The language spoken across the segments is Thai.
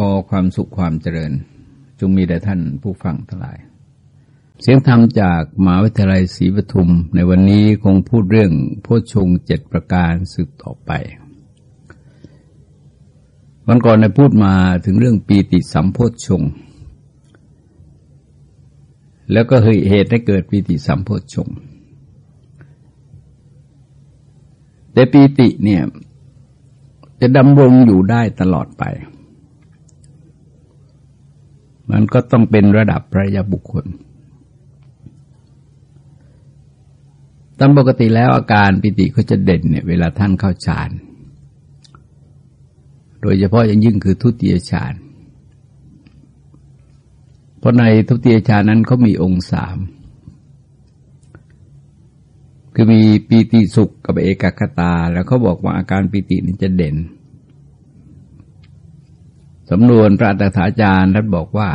ขอความสุขความเจริญจงมีแด่ท่านผู้ฟังทั้งหลาย เสียงธรรมจากมหาวิทยาลัยศรีปทุม ในวันนี้คงพูดเรื่องโพชงเจ็ดประการสืบต่อไป วันก่อนได้พูดมาถึงเรื่องปีติสัมโพชงแล้วก็เหตุให้เกิดปีติสัมโพชงแต่ปีติเนี่ยจะดำรงอยู่ได้ตลอดไป มันก็ต้องเป็นระดับพระยาบุคคล ตามปกติแล้วอาการปิติก็จะเด่นเนี่ยเวลาท่านเข้าฌาน โดยเฉพาะอย่างยิ่งคือทุติยฌาน เพราะในทุติยฌานนั้นเขามีองค์สามคือมีปีติสุขกับเอกคตา แล้วเขาบอกว่าอาการปีตินี่จะเด่น สำนวนพระตถาจารย์ท่านบอกว่า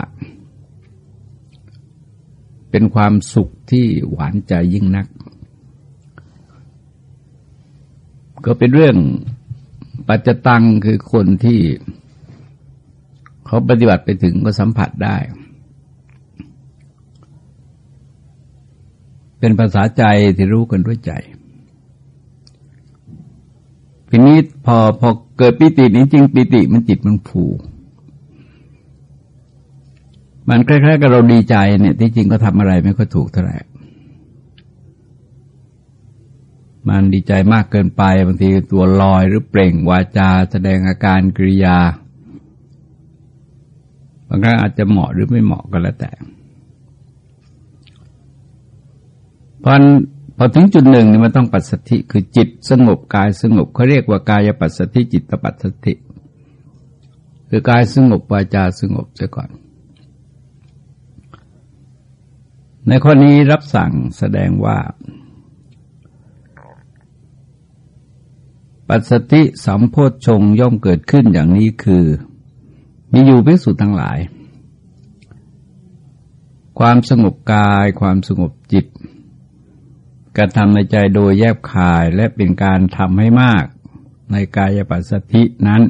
เป็นความสุขที่หวานใจยิ่งนัก ก็เป็นเรื่องปัจจตังคือคนที่เขาปฏิบัติไปถึงก็สัมผัสได้ เป็นภาษาใจที่รู้กันด้วยใจทีนี้พอพอเกิดปิตินี้จริงปิติมันจิตมันผูก มันคล้ายๆกับเราดีใจเนี่ย ที่จริงก็ทำอะไรไม่ค่อยถูกเท่าไหร่มันดีใจมากเกินไปบางทีตัวลอยหรือเปล่งวาจาแสดงอาการกริยาบางครั้งอาจจะเหมาะหรือไม่เหมาะก็แล้วแต่พอพอถึงจุดหนึ่งนี่มันต้องปัสสธิคือจิตสงบกายสงบเขาเรียกว่ากายปัสสธิจิตปัสสธิคือกายสงบวาจาสงบเสียก่อน ในข้อนี้รับสั่งแสดงว่า ปัสสติสัมโพธชงย่อมเกิดขึ้นอย่างนี้คือ มีอยู่พิสุทั้งหลาย ความสงบกายความสงบจิตกระทำในใจโดยแยบคายและเป็นการทำให้มากในกายปัสสธินั้น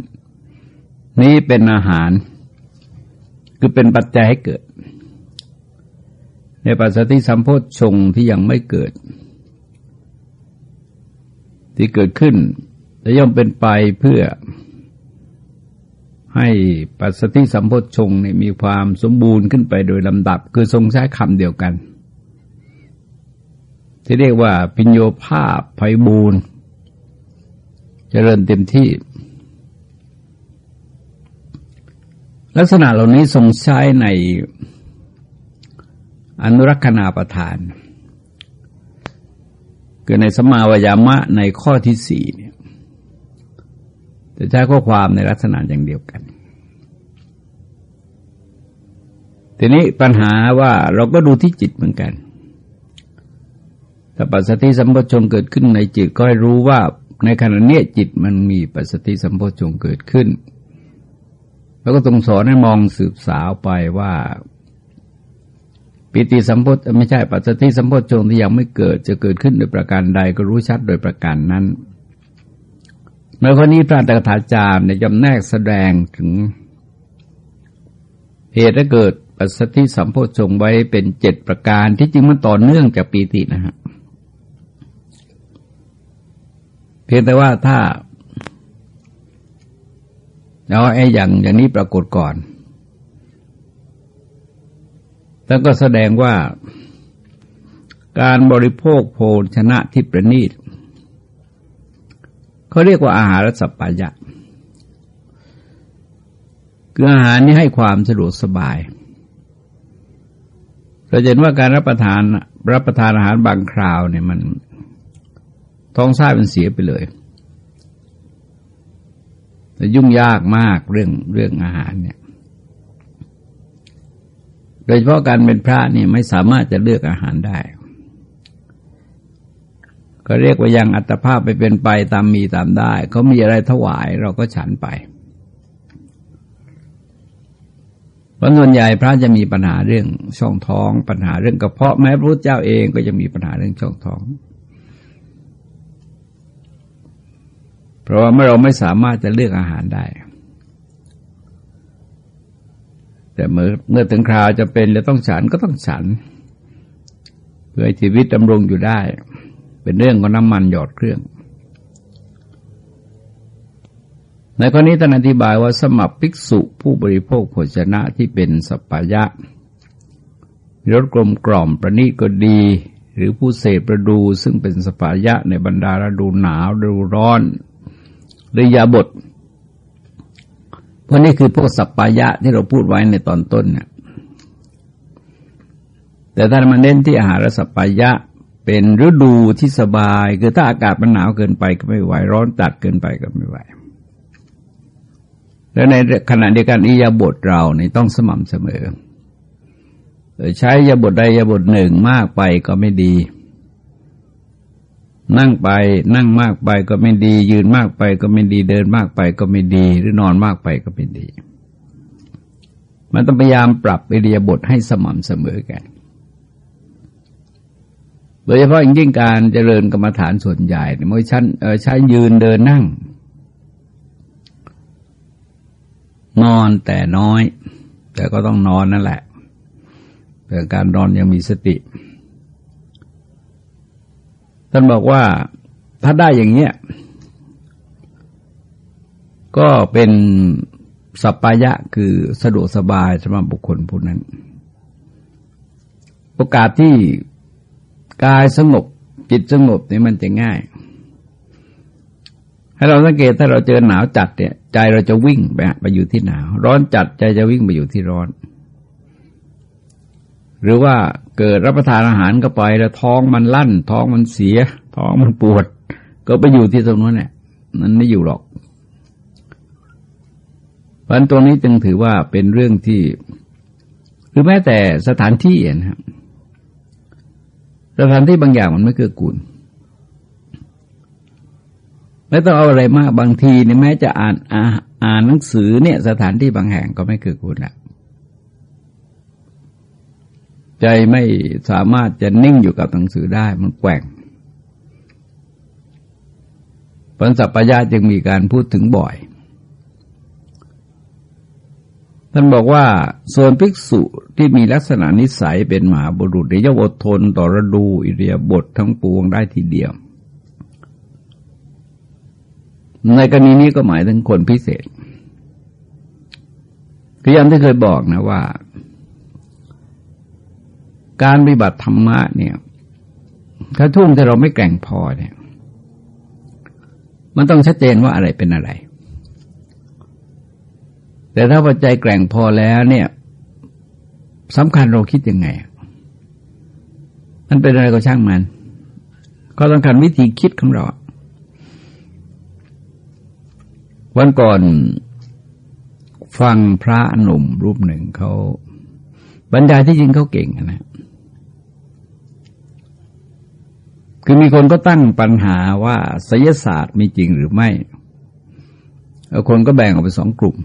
นี้เป็นอาหาร คือเป็นปัจจัยให้เกิด ในปัสสติสัมโพธชงที่ยังไม่เกิด ที่เกิดขึ้นจะย่อมเป็นไปเพื่อ ให้ปัสสติสัมโพธชงมีความสมบูรณ์ขึ้นไปโดยลำดับ คือทรงใช้คำเดียวกัน ที่เรียกว่าปิญโยภาพไพบูรณ์เจริญเต็มที่ ลักษณะเหล่านี้ทรงใช้ใน อนุรักษณาประทาน คือในสมาวยามะในข้อที่สี่เนี่ยจะใช้ข้อความในลักษณะอย่างเดียวกัน ทีนี้ปัญหาว่าเราก็ดูที่จิตเหมือนกันถ้าปัสสติสัมโพชงเกิดขึ้นในจิตก็ให้รู้ว่าในขณะนี้จิตมันมีปัสสติสัมโพชงเกิดขึ้น แล้วก็ต้องสอนให้มองสืบสาวไปว่า ปิติสัมโพธไม่ใช่ปัสสติสัมโพชงที่ยังไม่เกิดจะเกิดขึ้นโดยประการใดก็รู้ชัดโดยประการนั้นในข้อนี้พระตถาจารย์ในจำแนกแสดงถึงเหตุให้เกิดปัสสติสัมโพชงไว้เป็นเจ็ดประการที่จริงมันต่อเนื่องจากปีตินะฮะพียงแต่ว่าถ้าเอาไอ้อย่างอย่างนี้ปรากฏก่อน แล้วก็แสดงว่าการบริโภคโภชนะที่ประณีตเขาเรียกว่าอาหารสัพพายะคืออาหารนี้ให้ความสะดวกสบายเราเห็นว่าการรับประทานรับประทานอาหารบางคราวเนี่ยมันท้องไส้มันเสียไปเลยแต่ยุ่งยากมากเรื่องเรื่องอาหารเนี่ย โดยเฉพาะการเป็นพระนี่ไม่สามารถจะเลือกอาหารได้ ก็เรียกว่ายังอัตภาพไปเป็นไปตามมีตามได้ เขามีอะไรถวายเราก็ฉันไปเพราะส่วนใหญ่พระจะมีปัญหาเรื่องช่องท้อง ปัญหาเรื่องกระเพาะแม้พระพุทธเจ้าเองก็จะมีปัญหาเรื่องช่องท้อง เพราะว่าเมื่อเราไม่สามารถจะเลือกอาหารได้ แต่เมื่อเมื่อถึงคราวจะเป็นจะต้องฉันก็ต้องฉัน เพื่อชีวิตดำรงอยู่ได้ เป็นเรื่องของน้ำมันหยอดเครื่อง ในข้อนี้ท่านอธิบายว่าสมับภิกษุผู้บริโภคโภชนะที่เป็นสปายะรสกลมกล่อมประณีก็ดี หรือผู้เสพประดูซึ่งเป็นสปายะในบรรดาฤดูหนาวฤดูร้อนหรือยาบท เพราะนี่คือพวกสัปปายะที่เราพูดไว้ในตอนต้นเนี่ยแต่ถ้ามาเน้นที่อาหารสัปปายะเป็นฤดูที่สบาย คือถ้าอากาศมันหนาวเกินไปก็ไม่ไหว ร้อนจัดเกินไปก็ไม่ไหว แล้วในขณะเดียวกันอิยาบทเราเนี่ต้องสม่ำเสมอ ใช้ยาบทใดยาบทหนึ่งมากไปก็ไม่ดี นั่งไปนั่งมากไปก็ไม่ดี ยืนมากไปก็ไม่ดีเดินมากไปก็ไม่ดี หรือนอนมากไปก็ไม่ดี มันต้องพยายามปรับอิเดียบทให้สม่ำเสมอกัน โดยเฉพาะอย่างยิ่งการเจริญกรรมฐานส่วนใหญ่เมื่อชั้นใช้ยืนเดินนั่ง นอนแต่น้อย แต่ก็ต้องนอนนั่นแหละแต่การนอนยังมีสติ ท่านบอกว่าถ้าได้อย่างเนี้ยก็เป็นสัปปายะคือสะดวกสบายสำหรับบุคคลผู้นั้น โอกาสที่กายสงบจิตสงบนี่มันจะง่าย ให้เราสังเกตถ้าเราเจอหนาวจัดเนี่ย ใจเราจะวิ่งไปไปอยู่ที่หนาว ร้อนจัดใจจะวิ่งไปอยู่ที่ร้อน หรือว่า เกิดรับประทานอาหารเข้าไป แล้วท้องมันลั่น ท้องมันเสีย ท้องมันปวด ก็ไปอยู่ที่ตรงนั้นเนี่ยมันไม่อยู่หรอกเพราะตรงนี้จึงถือว่าเป็นเรื่องที่ หรือแม้แต่สถานที่นะครับสถานที่บางอย่างมันไม่เกื้อกูลไม่ต้องเอาอะไรมากบางทีเนี่ยแม้จะอ่านอ่านหนังสือเนี่ย สถานที่บางแห่งก็ไม่เกื้อกูลละ ใจไม่สามารถจะนิ่งอยู่กับหนังสือได้มันแกว่งปัญสัพยาจึงมีการพูดถึงบ่อย ท่านบอกว่า ส่วนภิกษุที่มีลักษณะนิสัยเป็นหมาบุรุษได้ย่อมอดทนต่อระดูอิเดียบททั้งปวงได้ทีเดียว ในกรณีนี้ก็หมายถึงคนพิเศษคือยังที่เคยบอกนะว่า การปฏิบัติธรรมะเนี่ยถ้าทุ่งที่เราไม่แกร่งพอเนี่ย มันต้องชัดเจนว่าอะไรเป็นอะไร แต่ถ้าปัจจัยแกร่งพอแล้วเนี่ยสำคัญเราคิดยังไง มันเป็นอะไรก็ช่างมันก็ต้องการวิธีคิดของเรา วันก่อนฟังพระหนุ่มรูปหนึ่งเขาบรรดาที่จริงเขาเก่งนะ คือมีคนก็ตั้งปัญหาว่าศยศาสตร์มีจริงหรือไม่ คนก็แบ่งออกเป็นสองกลุ่ม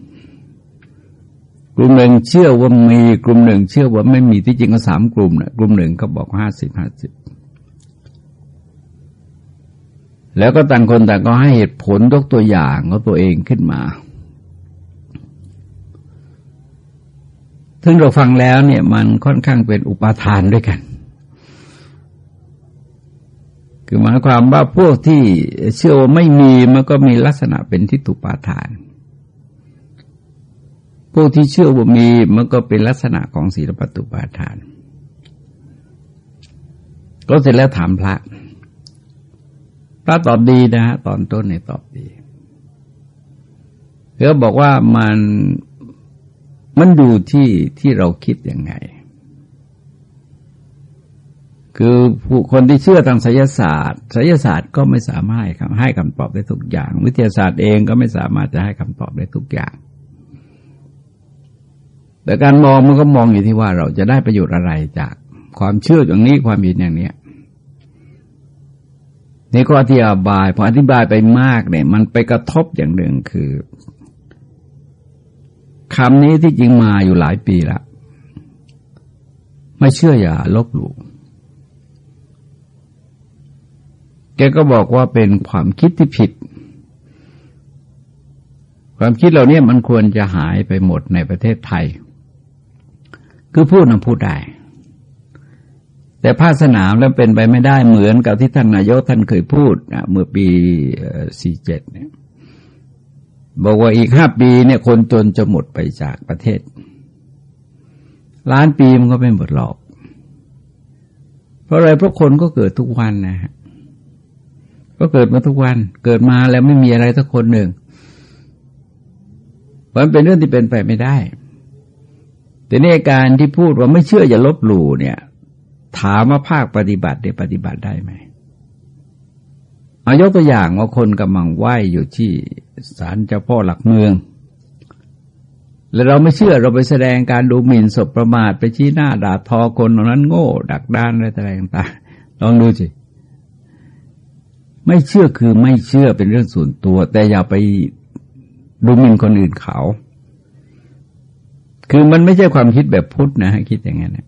กลุ่มหนึ่งเชื่อว่ามี กลุ่มหนึ่งเชื่อว่าไม่มีที่จริงก็สามกลุ่มนะกลุ่มหนึ่งก็บอกห้าสิบห้าสิบแล้วก็ต่างคนต่างก็ให้เหตุผลยกตัวอย่างของตัวเองขึ้นมาซึ่งเราฟังแล้วเนี่ยมันค่อนข้างเป็นอุปาทานด้วยกัน คือหมายความว่าพวกที่เชื่อว่าไม่มีมันก็มีลักษณะเป็นทิฏฐุปาทาน พวกที่เชื่อว่ามีมันก็เป็นลักษณะของศีลปตุปาทาน ก็เสร็จแล้วถามพระ พระตอบดีนะฮะตอนต้นเนี่ยตอบดีเขาบอกว่ามันมันดูที่ที่เราคิดยังไง คือผู้คนที่เชื่อทางไสยศาสตร์ไสยศาสตร์ก็ไม่สามารถให้คำตอบได้ทุกอย่าง วิทยาศาสตร์เองก็ไม่สามารถจะให้คำตอบได้ทุกอย่าง แต่การมองมันก็มองอยู่ที่ว่าเราจะได้ประโยชน์อะไรจากความเชื่ออย่างนี้ความเห็นอย่างนี้นี่ก็อธิบายพออธิบายไปมากเนี่ย มันไปกระทบอย่างหนึ่งคือคำนี้ที่จริงมาอยู่หลายปีแล้วไม่เชื่ออย่าลบหลู่ แกก็บอกว่าเป็นความคิดที่ผิด ความคิดเหล่านี้มันควรจะหายไปหมดในประเทศไทย คือพูดนะพูดได้ แต่ภาคสนามแล้วเป็นไปไม่ได้เหมือนกับที่ท่านนายกท่านเคยพูดเมื่อปีสี่เจ็ดเนี่ยบอกว่าอีกห้าปีเนี่ยคนจนจะหมดไปจากประเทศ ล้านปีมันก็ไม่หมดหรอก เพราะอะไรเพราะคนก็เกิดทุกวันนะฮะ ก็เกิดมาทุกวัน เกิดมาแล้วไม่มีอะไรสักคนหนึ่งมันเป็นเรื่องที่เป็นไปไม่ได้ แต่ในการที่พูดว่าไม่เชื่ออย่าลบหลู่เนี่ย ถามว่าภาคปฏิบัติได้ปฏิบัติได้ไหมเอายกตัวอย่างว่าคนกำลังไหวอยู่ที่ศาลเจ้าพ่อหลักเมือง แล้วเราไม่เชื่อเราไปแสดงการดูหมิ่นศพประมาทไปชี้หน้าด่าทอคนนั้นโง่ ดักด้านอะไรต่างๆลองดูสิ ไม่เชื่อคือไม่เชื่อเป็นเรื่องส่วนตัว แต่อย่าไปดูหมิ่นคนอื่นเขา คือมันไม่ใช่ความคิดแบบพุทธนะคิดอย่างนั้น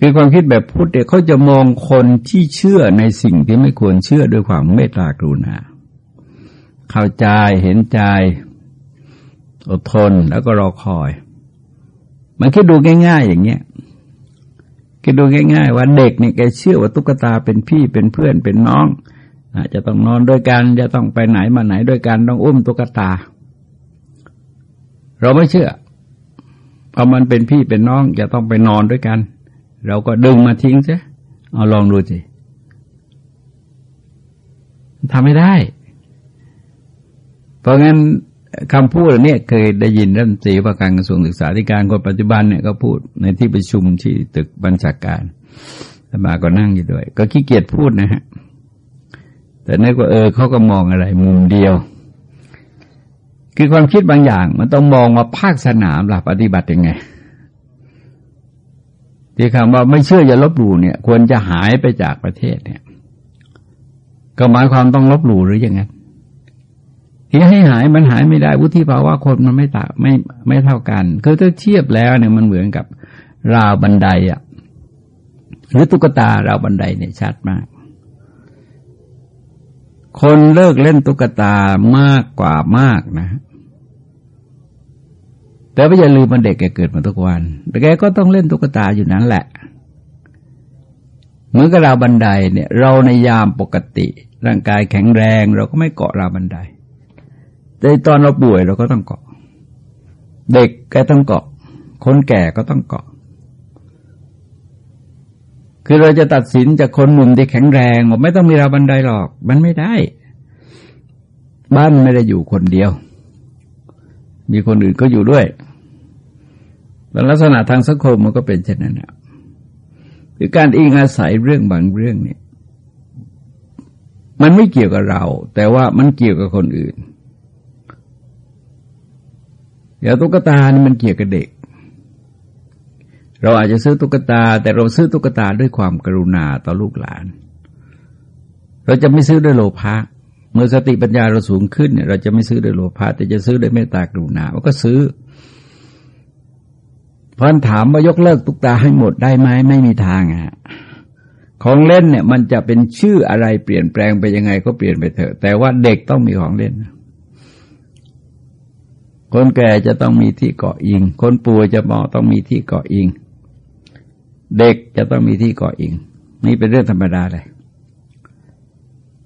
คือความคิดแบบพุทธเนี่ยเขาจะมองคนที่เชื่อในสิ่งที่ไม่ควรเชื่อด้วยความเมตตากรุณา เข้าใจเห็นใจ อดทนแล้วก็รอคอย มันคิดดูง่าย ๆ อย่างเงี้ย คิดดูง่ายๆว่าเด็กเนี่ยแกเชื่อว่าตุ๊กตาเป็นพี่เป็นเพื่อนเป็นน้องอาจจะต้องนอนด้วยกัน จะต้องไปไหนมาไหนด้วยกันต้องอุ้มตุ๊กตา เราไม่เชื่อเพราะมันเป็นพี่เป็นน้องจะต้องไปนอนด้วยกัน เราก็ดึงมาทิ้งใช่เอาลองดูสิทำไม่ได้ เพราะงั้น คำพูดเนี้เคยได้ยินรัฐมนตรีว่าการกระทรวงศึกษาธิการคนปัจจุบันเนี่ยก็พูดในที่ประชุมที่ตึกบัญชาการมาก็นั่งอยู่ด้วย ก็ขี้เกียจพูดนะฮะ แต่นึกว่าเออเขาก็มองอะไร มุมเดียว คือความคิดบางอย่าง มันต้องมองว่าภาคสนามหลักปฏิบัติยังไงที่คำว่าไม่เชื่ออย่าลบหลู่เนี่ย ควรจะหายไปจากประเทศเนี่ย ก็หมายความต้องลบหลู่หรือยังไง ที่ให้หายมันหายไม่ได้วุฒิภาวะคนมันไม่ต่างไม่ไม่เท่ากันคือถ้าเทียบแล้วเนี่ยมันเหมือนกับราวบันไดอะหรือตุ๊กตาราวบันไดเนี่ยชัดมาก คนเลิกเล่นตุ๊กตามากกว่ามากนะแต่ไม่อย่าลืมมันเด็กแกเกิดมาทุกวัน แต่แกก็ต้องเล่นตุ๊กตาอยู่นั้นแหละเหมือนกับราวบันไดเนี่ย เราในยามปกติ ร่างกายแข็งแรง เราก็ไม่เกาะราวบันได แต่ตอนเราป่วยเราก็ต้องเกาะ เด็กแกต้องเกาะ คนแก่ก็ต้องเกาะ คือเราจะตัดสินจากคนหนุ่มที่แข็งแรงว่าไม่ต้องมีราบันไดหรอก มันไม่ได้ บ้านไม่ได้อยู่คนเดียว มีคนอื่นก็อยู่ด้วยแต่ลักษณะทางสังคมมันก็เป็นเช่นนั้นนะคือการอิงอาศัยเรื่องบางเรื่องเนี่ย มันไม่เกี่ยวกับเรา แต่ว่ามันเกี่ยวกับคนอื่น อย่างตุ๊กตานี่มันเกี่ยวกับเด็ก เราอาจจะซื้อตุ๊กตา แต่เราซื้อตุ๊กตาด้วยความกรุณาต่อลูกหลาน เราจะไม่ซื้อด้วยโลภะเมื่อสติปัญญาเราสูงขึ้นเนี่ยเราจะไม่ซื้อด้วยโลภะแต่จะซื้อด้วยเมตตากรุณาเราก็ซื้อพอนถามว่ายกเลิกตุ๊กตาให้หมดได้ไหมไม่มีทางอะของเล่นเนี่ย มันจะเป็นชื่ออะไรเปลี่ยนแปลงไปยังไงก็เปลี่ยนไปเถอะ แต่ว่าเด็กต้องมีของเล่น คนแก่จะต้องมีที่เกาะอิง คนป่วยจะมอต้องมีที่เกาะอิง เด็กจะต้องมีที่เกาะอิง นี่เป็นเรื่องธรรมดาเลย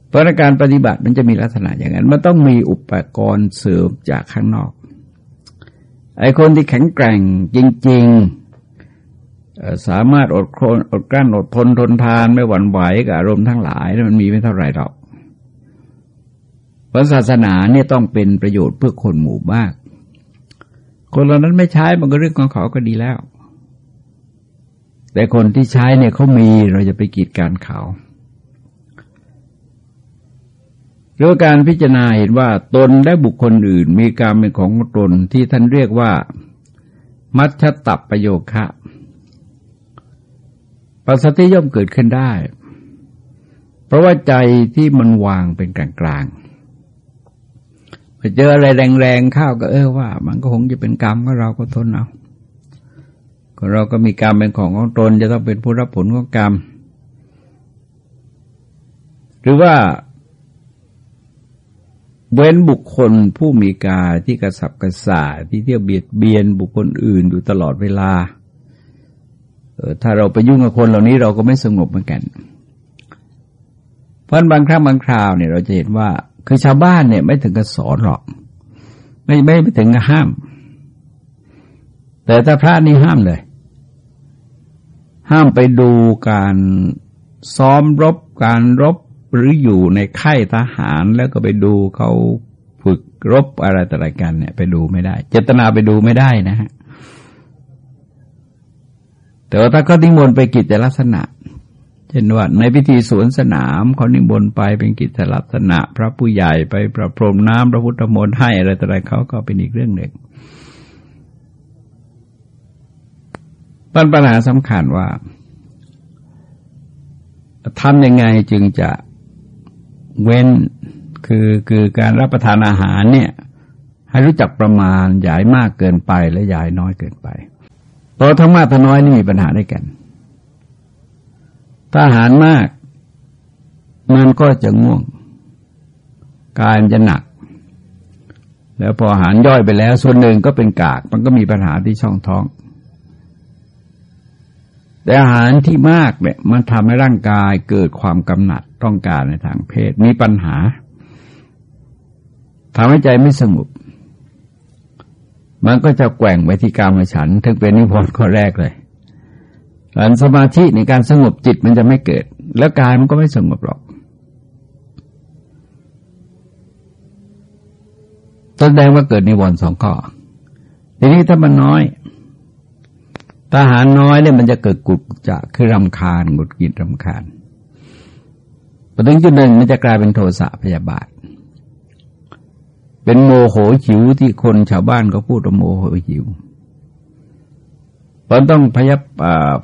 เพราะการปฏิบัติมันจะมีลักษณะอย่างนั้น มันต้องมีอุปกรณ์เสริมจากข้างนอก ไอ้คนที่แข็งแกร่งจริง ๆ สามารถอดคนอดกลั้นอดทนทนทานไม่หวั่นไหวกับอารมณ์ทั้งหลายมันมีไม่เท่าไหร่หรอกเพราะศาสนาเนี่ยต้องเป็นประโยชน์เพื่อคนหมู่มาก คนเหล่านั้นไม่ใช้มันก็เรื่องของเขาก็ดีแล้ว แต่คนที่ใช้เนี่ยเขามีเราจะไปกีดการเขาหรือการพิจารณาเห็นว่าตนและบุคคลอื่น มีการเป็นของตนที่ท่านเรียกว่า มัชชตับประโยคะปัสสติย่อมเกิดขึ้นได้ เพราะว่าใจที่มันวางเป็นกลางกลาง ไปเจออะไรแรงๆข้าวก็เออว่า มันก็คงจะเป็นกรรมก็เราก็ทนเอาเราก็มีกรรมเป็นของของตน จะต้องเป็นผู้รับผลของกรรม หรือว่าเว้นบุคคลผู้มีกายที่กระสับกระส่ายที่เที่ยวเบียดเบียนบุคคลอื่นอยู่ตลอดเวลาเออถ้าเราไปยุ่งกับคนเหล่านี้เราก็ไม่สงบเหมือนกัน เพราะบางครั้งบางคราวเนี่ยเราจะเห็นว่า คือชาวบ้านเนี่ยไม่ถึงกับสอนหรอก ไม่ไม่ไม่ถึงกับห้าม แต่ถ้าพระนี่ห้ามเลย ห้ามไปดูการซ้อมรบการรบหรืออยู่ในค่ายทหารแล้วก็ไปดูเขาฝึกรบอะไรต่ออะไรกันเนี่ย ไปดูไม่ได้ เจตนาไปดูไม่ได้นะฮะแต่ว่าถ้าเขานิมนต์ไปกิจลักษณะ เช่นว่าในพิธีสวนสนามเขานิมนต์ไปเป็นกิจลักษณะ พระผู้ใหญ่ไปประพรมน้ำพระพุทธมนต์ให้อะไรต่ออะไรเขาก็เป็นอีกเรื่องหนึ่งปัญหาสำคัญว่าทำยังไงจึงจะเว้นคือคือการรับประทานอาหารเนี่ย ให้รู้จักประมาณยายมากเกินไปและยายน้อยเกินไป เพราะทั้งมากทั้งน้อยนี่มีปัญหาด้วยกัน ถ้าอาหารมาก มันก็จะง่วง การจะหนัก แล้วพออาหารย่อยไปแล้ว ส่วนหนึ่งก็เป็นกาก มันก็มีปัญหาที่ช่องท้อง แต่อาหารที่มากเนี่ย มันทำให้ร่างกายเกิดความกำหนัดต้องการในทางเพศ มีปัญหาทำให้ใจไม่สงบมันก็จะแกว่งไปที่กามฉัน ถึงเป็นนิพนธ์ข้อแรกเลย หันสมาธิในการสงบจิตมันจะไม่เกิด แล้วกายมันก็ไม่สงบหรอกต้นแดงว่าเกิดนิวรณ์สองข้อทีนี้ถ้ามันน้อยทหารน้อยเนี่ยมันจะเกิดกุกจะคือรำคาญหงุดหงิดรำคาญพอถึงจุดหนึ่งมันจะกลายเป็นโทสะพยาบาท เป็นโมโหหิวที่คนชาวบ้านก็พูดว่าโมโหหิว เพราต้องพยาย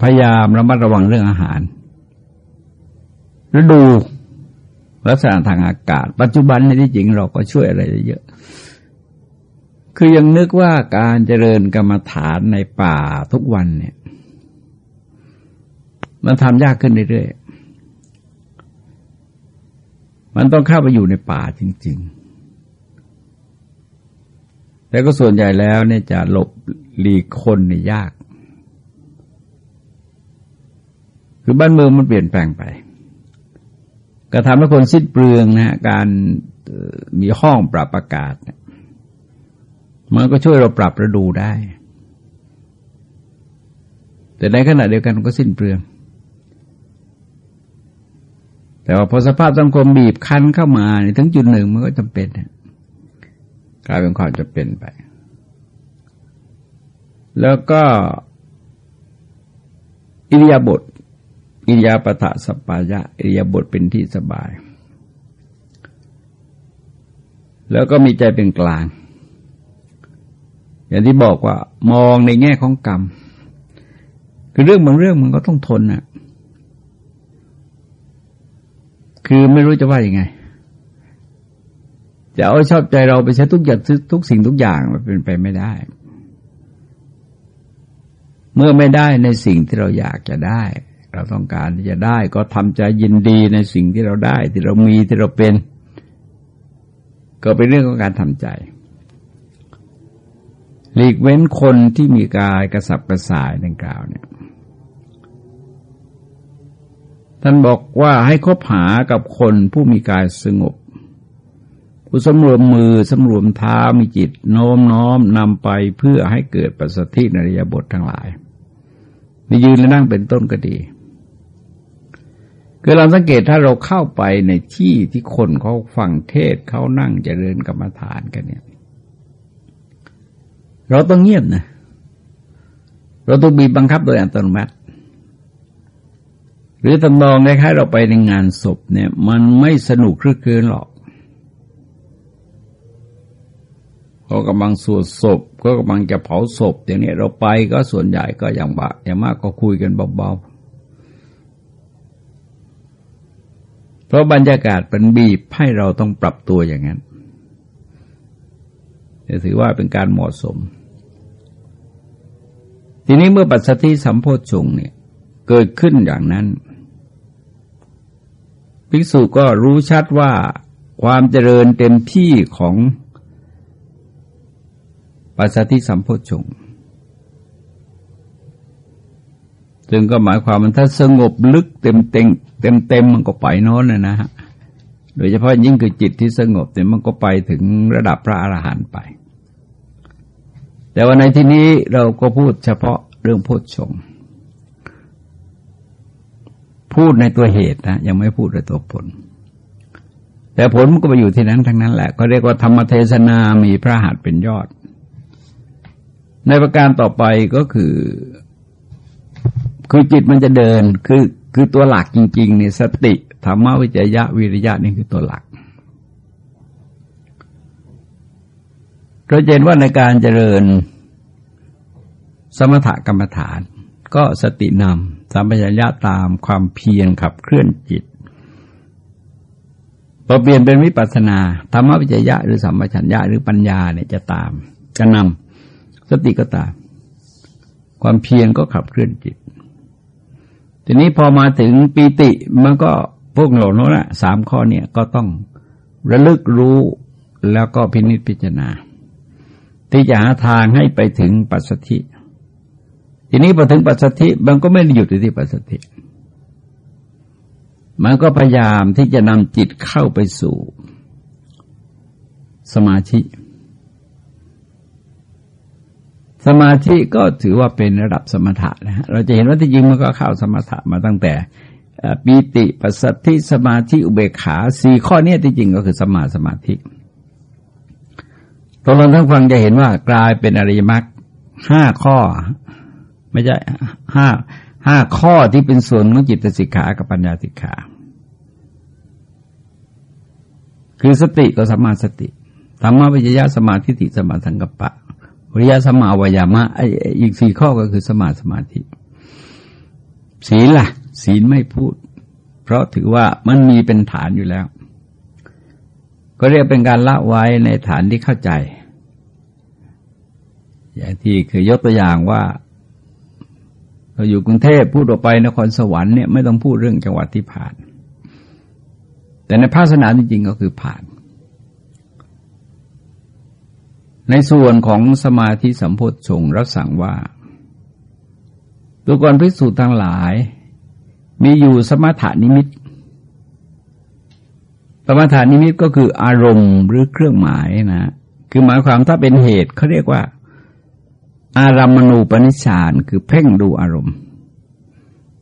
พยายามระมัดระวังเรื่องอาหารฤดูลักษณะทางอากาศ ปัจจุบันในที่จริงเราก็ช่วยอะไรเยอะ คือยังนึกว่าการเจริญกรรมฐานในป่าทุกวันเนี่ย มันทำยากขึ้นเรื่อยๆ มันต้องเข้าไปอยู่ในป่าจริง ๆ แต่ก็ส่วนใหญ่แล้วเนี่ยจะหลบหลีกคนเนี่ยยาก คือบ้านเมืองมันเปลี่ยนแปลงไปก็ทำให้คนสิ้นเปลืองนะฮะการมีห้องปรับอากาศเนี่ยมันก็ช่วยเราปรับระดูได้ แต่ในขณะเดียวกันก็สิ้นเปลือง แต่ว่าพอสภาพสังคมบีบคั้นเข้ามาถึงจุดหนึ่งมันก็จำเป็น กลายเป็นความจำเป็นไป แล้วก็อิริยาบถ อิยาปถะสปายะอิยาบถเป็นที่สบาย แล้วก็มีใจเป็นกลาง อย่างที่บอกว่ามองในแง่ของกรรม คือเรื่องบางเรื่องมันก็ต้องทนน่ะคือไม่รู้จะว่ายังไง จะเอาชอบใจเราไปใช้ทุกอย่างทุกสิ่งทุกอย่างมันเป็นไปไม่ได้ เมื่อไม่ได้ในสิ่งที่เราอยากจะได้ เราต้องการที่จะได้ก็ทำใจยินดีในสิ่งที่เราได้ที่เรามีที่เราเป็น ก็เป็นเรื่องของการทำใจ หลีกเว้นคนที่มีกายกระสับกระส่ายดังกล่าวเนี่ยท่านบอกว่าให้คบหากับคนผู้มีกายสงบ ผู้สำรวมมือสำรวมเท้ามีจิต โน้มน้อมนำไปเพื่อให้เกิดปัสสธิในริยบททั้งหลายมียืนและนั่งเป็นต้นก็ดี คือเราสังเกตถ้าเราเข้าไปในที่ที่คนเขาฟังเทศเขานั่งเจริญกรรมฐานกันเนี่ย เราต้องเงียบนะ เราต้องบีบบังคับโดยอัตโนมัติ หรือตำนองคล้ายๆเราไปในงานศพเนี่ย มันไม่สนุกคลึกคลืนหรอกเขากำลังสวดศพ ก็กำลังจะเผาศพอย่างนี้เราไปก็ส่วนใหญ่ก็อย่างบะอย่างมากก็คุยกันเบาๆ เพราะบรรยากาศเป็นบีบให้เราต้องปรับตัวอย่างนั้นถือว่าเป็นการเหมาะสม ทีนี้เมื่อปัสสติสัมโพชงเนี่ยเกิดขึ้นอย่างนั้น ภิกษุก็รู้ชัดว่าความเจริญเต็มที่ของปัสสติสัมโพชงซึ่งก็หมายความมันถ้าสงบลึกเต็มเต็ม เต็มเต็มมันก็ไปโน้นนะนะฮะโดยเฉพาะยิ่งคือจิตที่สงบเนี่ยมันก็ไปถึงระดับพระอรหันต์ไป แต่ว่าในที่นี้เราก็พูดเฉพาะเรื่องโพชงพูดในตัวเหตุนะยังไม่พูดในตัวผล แต่ผลมันก็ไปอยู่ที่นั้นทั้งนั้นแหละก็เรียกว่าธรรมเทศนามีพระหัตเป็นยอด ในประการต่อไปก็คือ คือจิตมันจะเดินคือ คือตัวหลักจริง ๆ เนี่ยสติธรรมวิจยะวิริยะนี่คือตัวหลักเราเห็นว่าในการเจริญสมถกรรมฐาน ก็สตินำสัมปชัญญะตามความเพียรขับเคลื่อนจิตพอเปลี่ยนเป็นวิปัสนาธรรมวิจยะ หรือสัมปชัญญะหรือปัญญาเนี่ยจะตามจะนำสติก็ตาม ความเพียรก็ขับเคลื่อนจิต ทีนี้พอมาถึงปีติมันก็พวกเหล่านั้นสามข้อเนี่ยก็ต้องระลึกรู้แล้วก็พินิจพิจารณา ที่จะหาทางให้ไปถึงปัสสธิ ทีนี้พอถึงปัสสธิมันก็ไม่ได้หยุดที่ปัสสธิมันก็พยายามที่จะนำจิตเข้าไปสู่ สมาธิ สมาธิก็ถือว่าเป็นระดับสมถะนะฮะเราจะเห็นว่าที่จริงมันก็เข้าสมถะมาตั้งแต่ปีติปัสสัทธิสมาธิอุเบกขาสี่ข้อนี้ที่จริงก็คือสมาสมาธิตกลงทั้งฟังจะเห็นว่ากลายเป็นอริยมรรคห้าข้อ ไม่ใช่ห้าห้าข้อที่เป็นส่วนของจิตสิกขากับปัญญาสิกขาคือสติก็สมาสติธรรมะวิจยะสมาธิติสมาสังกัปปะ ริยะสมาวยามะอีกสี่ข้อก็คือสมาสมาธิ ศีลล่ะ ศีลไม่พูด เพราะถือว่ามันมีเป็นฐานอยู่แล้ว ก็เรียกเป็นการละไว้ในฐานที่เข้าใจ อย่างที่เคยยกตัวอย่างว่า เราอยู่กรุงเทพพูดออกไปนครสวรรค์เนี่ยไม่ต้องพูดเรื่องจังหวัดที่ผ่าน แต่ในภาสนาจริงๆก็คือผ่าน ในส่วนของสมาธิสัมโพธชงรับสั่งว่าตัวกรพิสูจน์ทั้งหลาย มีอยู่สมถานิมิตสมถานิมิตก็คืออารมณ์หรือเครื่องหมายนะคือหมายความถ้าเป็นเหตุเขาเรียกว่า อารามณูปนิชานคือเพ่งดูอารมณ์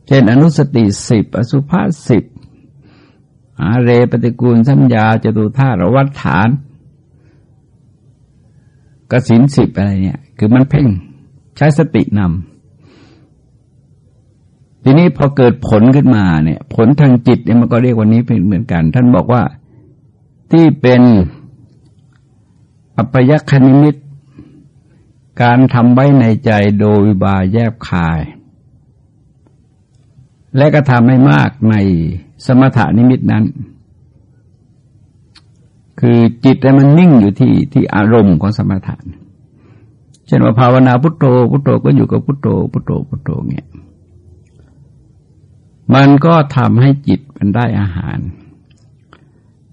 เช่นอนุสติสิบอสุภาสิบอาเรปฏิกูลสัญญาจตุธาระวัฏฐาน กสินสิบอะไรเนี่ย คือมันเพ่งใช้สตินำทีนี้พอเกิดผลขึ้นมาเนี่ย ผลทางจิตเนี่ยมันก็เรียกวันนี้เป็นเหมือนกัน ท่านบอกว่าที่เป็นอัปยัคณิมิต การทำไว้ในใจโดยบาแยบคาย และก็ทำให้มากในสมถานิมิตนั้น คือจิตแต่มันนิ่งอยู่ที่ที่อารมณ์ของสมถะเช่นว่าภาวนาพุทโธพุทโธก็อยู่กับพุทโธพุทโธพุทโธเงี้ยมันก็ทำให้จิตมันได้อาหาร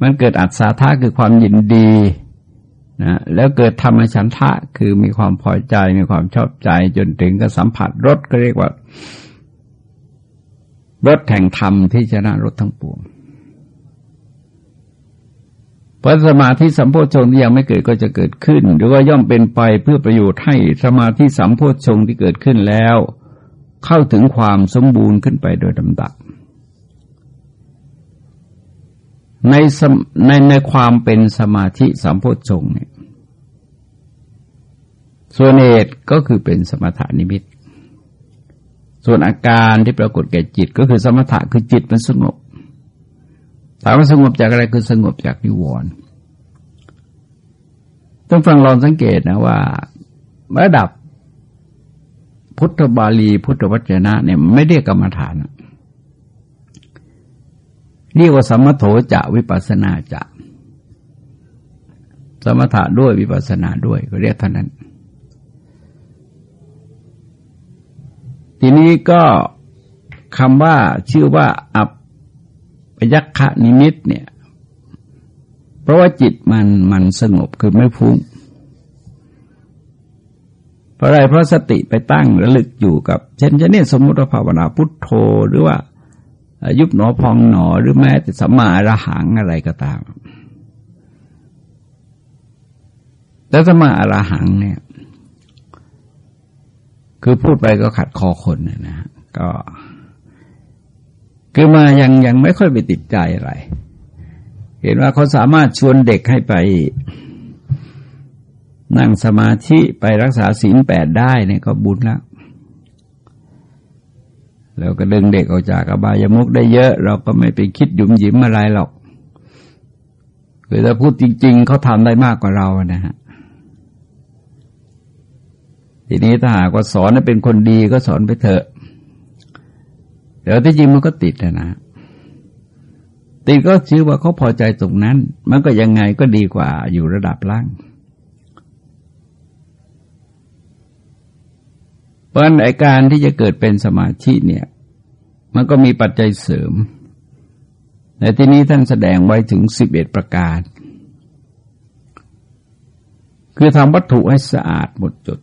มันเกิดอัศธาคือความยินดีนะแล้วเกิดธรรมชันทะคือมีความพอใจมีความชอบใจจนถึงกับสัมผัสรสก็เรียกว่ารสแห่งธรรมที่ชนะรสทั้งปวง พระสมาธิสัมโพชงที่ยังไม่เกิดก็จะเกิดขึ้น หรือว่าย่อมเป็นไปเพื่อประโยชน์ให้สมาธิสัมโพชงที่เกิดขึ้นแล้ว เข้าถึงความสมบูรณ์ขึ้นไปโดยลำดับในในในความเป็นสมาธิสัมโพชงเนี่ยส่วนเหตุก็คือเป็นสมถานิมิต ส่วนอาการที่ปรากฏแก่จิตก็คือสมถะคือจิตมันสงบ ถามว่าสงบจากอะไรคือสงบจากนิวรณ์ต้องฟังลองสังเกตนะว่า ระดับพุทธบาลีพุทธวจนะเนี่ยไม่เรียกกรรมฐานเรียกว่าสมโถจะวิปัสนาจะ สมถะด้วยวิปัสนาด้วย ก็เรียกเท่านั้น ทีนี้ก็คำว่าชื่อว่าอัป ยักขนิมิตเนี่ย เพราะว่าจิตมันมันสงบคือไม่ฟุ้งเพราะอะไรเพราะสติไปตั้งระลึกอยู่กับ เช่นเช่นนี่สมมติว่าภาวนาพุทโธหรือว่ายุบหนอพองหนอหรือแม้แต่สัมมาอรหังอะไรก็ตามแล้วสัมมาอรหังเนี่ย คือพูดไปก็ขัดคอคนนะนะก็ คือมายังยังไม่ค่อยไปติดใจอะไร เห็นว่าเขาสามารถชวนเด็กให้ไป นั่งสมาธิไปรักษาศีลแปดได้เนี่ยก็บุญแล้วแล้วก็ดึงเด็กออกจากอบายมุกได้เยอะ เราก็ไม่ไปคิดหยุมหยิมอะไรหรอกคือถ้าพูดจริง ๆเขาทำได้มากกว่าเรานะฮะทีนี้ถ้าหากว่าสอนเป็นคนดีก็สอนไปเถอะ เดี๋ยวที่จริงมันก็ติดนะติดก็ชื่อว่าเขาพอใจตรงนั้น มันก็ยังไงก็ดีกว่าอยู่ระดับล่างเพราะในการที่จะเกิดเป็นสมาธิเนี่ย มันก็มีปัจจัยเสริมในที่นี้ท่านแสดงไว้ถึงสิบเอ็ดประการ คือทำวัตถุให้สะอาดหมดจด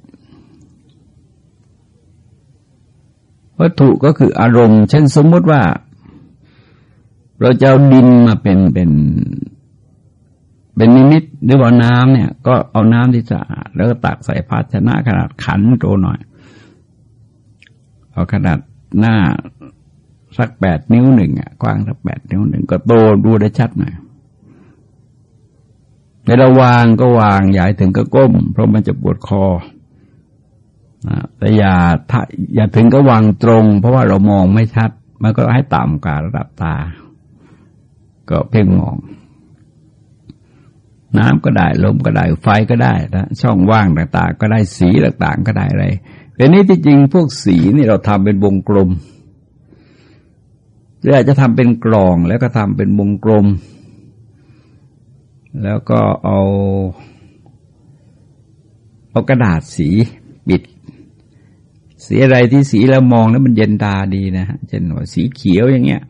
วัตถุก็คืออารมณ์ เช่นสมมติว่า เราจะเอาดินมาเป็นเป็นเป็นนิมิตหรือว่าน้ำเนี่ย ก็เอาน้ำที่สะอาดแล้วก็ตักใส่ภาชนะขนาดขันโตหน่อย เอาขนาดหน้าสักแปดนิ้วหนึ่งอะกว้างสักแปดนิ้วหนึ่งก็โตดูได้ชัดหน่อยในระวางก็วางใหญ่ถึงก็ก้ม เพราะมันจะปวดคอ แต่อย่าอย่าถึงก็วางตรง เพราะว่าเรามองไม่ชัด มันก็ให้ต่ำกว่าระดับตา ก็เพ่งมอง น้ำก็ได้ลมก็ได้ ไฟก็ได้นะช่องว่างต่างๆ ก็ได้สีต่างๆ ก็ได้อะไรแต่นี้ที่จริงพวกสีนี่เราทำเป็นวงกลมหรืออาจจะทำเป็นกลองแล้วก็ทำเป็นวงกลม แล้วก็เอาเอากระดาษสีปิด สีอะไรที่สีแล้วมองแล้วมันเย็นตาดีนะฮะเช่นว่าสีเขียวอย่างเงี้ย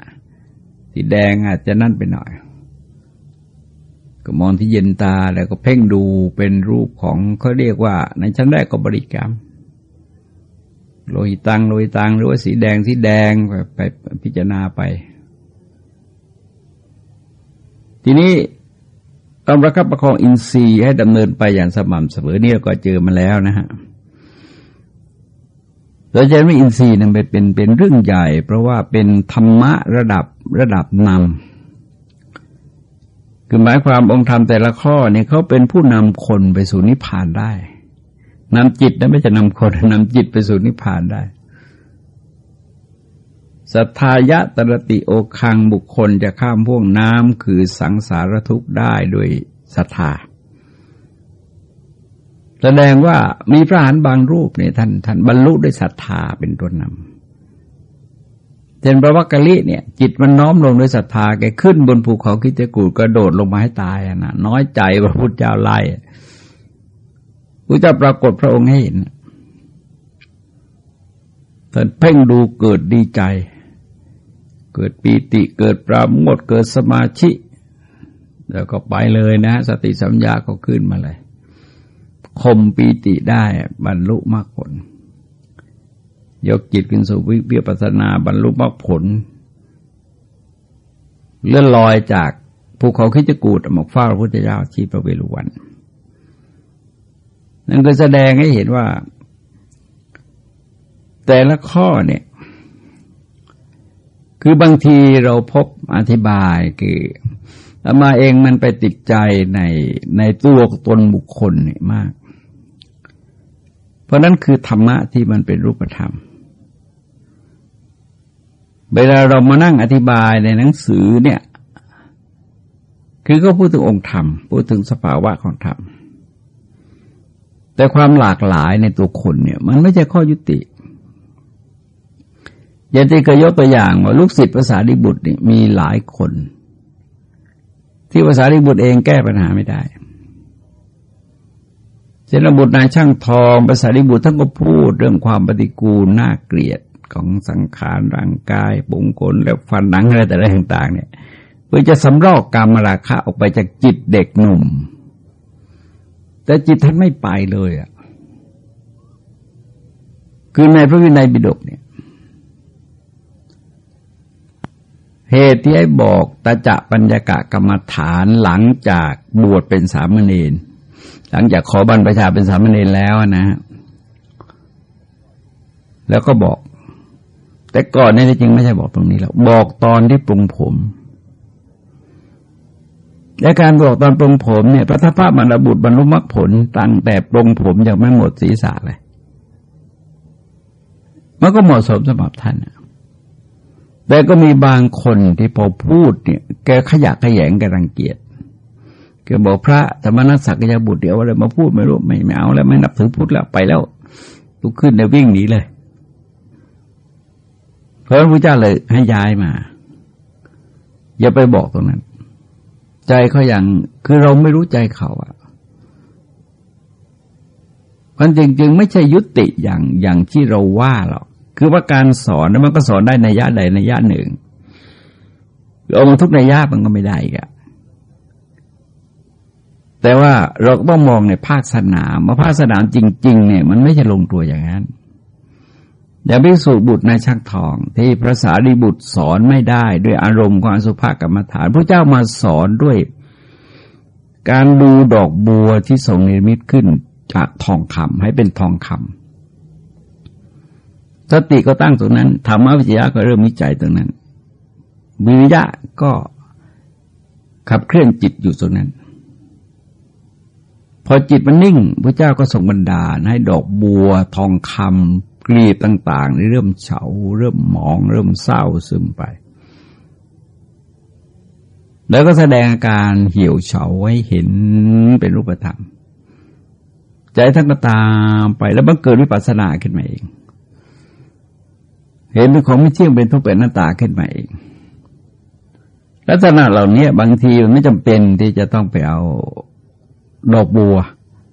สีแดงอาจจะนั่นไปหน่อย ก็มองที่เย็นตาแล้วก็เพ่งดูเป็นรูปของเขาเรียกว่า ในชั้นแรกก็บริกรรมโลหิตังโลหิตังหรือว่าสีแดงสีแดงไปไปพิจารณาไป ทีนี้ต้องระคับประคองอินทรีย์ให้ดำเนินไปอย่างสม่ำเสมอเนี่ยก็เจอมาแล้วนะฮะ เราจะไม่อินทรีย์นั้นเป็นเป็นเรื่องใหญ่ เพราะว่าเป็นธรรมะระดับระดับนำคือหมายความองค์ธรรมแต่ละข้อเนี่ยเขาเป็นผู้นำคนไปสู่นิพพานได้นำจิตนั้นไม่จะนำคนนำจิตไปสู่นิพพานได้สัทธายะตรติโอคังบุคคลจะข้ามพ่วงน้ำคือสังสารทุกข์ได้โดยศรัทธา แสดงว่ามีพระหานบางรูปเนี่ยท่านท่านบรรลุด้วยศรัทธาเป็นตัวนำเช่นพระวักกะลิเนี่ย จิตมันน้อมลงด้วยศรัทธาแกขึ้นบนภูเขาคิจกูดกระโดดลงมาให้ตายนะน้อยใจพระพุทธเจ้าไล่พระเจ้าปรากฏพระองค์ให้เห็นท่านเพ่งดูเกิดดีใจ เกิดปีติเกิดปราโมทเกิดสมาธิแล้วก็ไปเลยนะ สติสัมยาก็ขึ้นมาเลย คมปีติได้บรรลุมรรคผล ยกจิตขึ้นสู่วิปัสสนาบรรลุมรรคผล เลื่อนลอยจากภูเขาคิจกูดหมกฟ้าพระพุทธเจ้าชีพระเวรุวัน นั่นก็แสดงให้เห็นว่า แต่ละข้อเนี่ย คือบางทีเราพบอธิบายคือมาเองมันไปติดใจในในตัวตนบุคคลเนี่ยมาก เพราะนั้นคือธรรมะที่มันเป็นรูปธรรม เวลาเรามานั่งอธิบายในหนังสือเนี่ย คือก็พูดถึงองค์ธรรม พูดถึงสภาวะของธรรม แต่ความหลากหลายในตัวคนเนี่ย มันไม่ใช่ข้อยุติอย่างที่เคยยกตัวอย่างว่าลูกศิษย์ภาษาดิบุตรนี่มีหลายคน ที่ภาษาดิบุตรเองแก้ปัญหาไม่ได้ เจนบุตรนายช่างทองภาษาดิบุตรท่านก็พูดเรื่องความปฏิกูลน่าเกลียดของสังขารร่างกายปุงกลและฟันหนังอะไรแต่ละต่าง ๆ เนี่ยเพื่อจะสำรอกกรรมราคะออกไปจากจิตเด็กหนุ่ม แต่จิตท่านไม่ไปเลยอะคือในพระวินัยบิดกเนี่ย เหตุที่ให้บอกตาจะปัญญากะกรรมฐานหลังจากบวชเป็นสามเณร หลังจากขอบรรพชาเป็นสามเณรแล้วนะแล้วก็บอก แต่ก่อนนี่จริงไม่ใช่บอกตรงนี้แล้วบอกตอนที่ปรุงผมและการบอกตอนปรงผมเนี่ยพระทัพพระมรบุตรบรรลุมรรคผลตั้งแต่ปรงผมยังไม่หมดศีรษะเลย มันก็เหมาะสมสำหรับท่านแต่ก็มีบางคนที่พอพูดเนี่ย แกขยะขยงแกรังเกียจ กบอกพระธรรมนัสสักยบุตรเดี๋ยวอะไรมาพูดไม่รู้ไม่ไม่เอาแล้วไม่นับถือพุทธแล้วไปแล้วลุกขึ้นเดี๋ยววิ่งหนีเลย เพราะพระพุทธเจ้าเลยให้ย้ายมา อย่าไปบอกตรงนั้น ใจเขาอย่างคือเราไม่รู้ใจเขาอะมันจริงๆไม่ใช่ยุติอย่างอย่างที่เราว่าหรอกคือว่าการสอนมันก็สอนได้ในยะใดในยะหนึ่งเอามาทุกในยะมันก็ไม่ได้กะ แต่ว่าเราก็ต้องมองในภาคสนามว่าภาคสนามจริง ๆ เนี่ย มันไม่ใช่ลงตัวอย่างนั้นอย่างพิสูจบุตรในชักทองที่พระสารีบุตรสอนไม่ได้ด้วยอารมณ์ของอสุภกรรมฐานพระเจ้ามาสอนด้วย การดูดอกบัวที่ส่งนิมิตขึ้นจากทองคำให้เป็นทองคำสติก็ตั้งตรงนั้นธรรมวิจยะก็เริ่มวิจัยตรงนั้นวิริยะก็ขับเคลื่อนจิตอยู่ตรงนั้น พอจิตมันนิ่งพระเจ้าก็ส่งบรรดาให้ดอกบัวทองคำกรีบต่างๆเริ่มเฉา เริ่มหมอง เริ่มเศร้าซึมไป แล้วก็แสดงอาการเหี่ยวเฉาให้เห็นเป็นรูปธรรม ใจท่านก็ตามไปแล้วบังเกิดวิปัสสนาขึ้นมาเอง เห็นเป็นของไม่เที่ยงเป็นทุกข์เป็นหน้าตาขึ้นมาเองลักษณะเหล่านี้บางทีมันไม่จำเป็นที่จะต้องไปเอา ดอกบัว